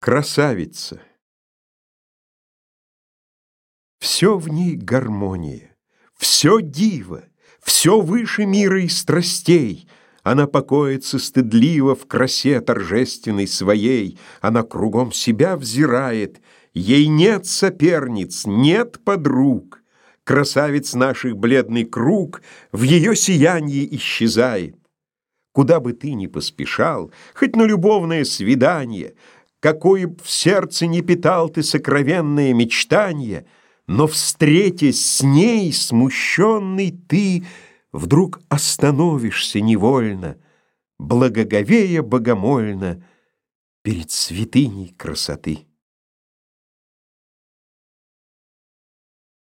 Красавица. Все в ней гармония, все диво, все выше мира и страстей. Она покоится стыдливо в красе торжественной своей, она кругом себя взирает, ей нет соперниц, нет подруг. Красавиц наших бледный круг в ее сиянии исчезает. Куда бы ты ни поспешал, хоть на любовное свидание — какое б в сердце не питал ты сокровенное мечтание, но, встретясь с ней, смущенный ты, вдруг остановишься невольно, благоговея богомольно перед святыней красоты.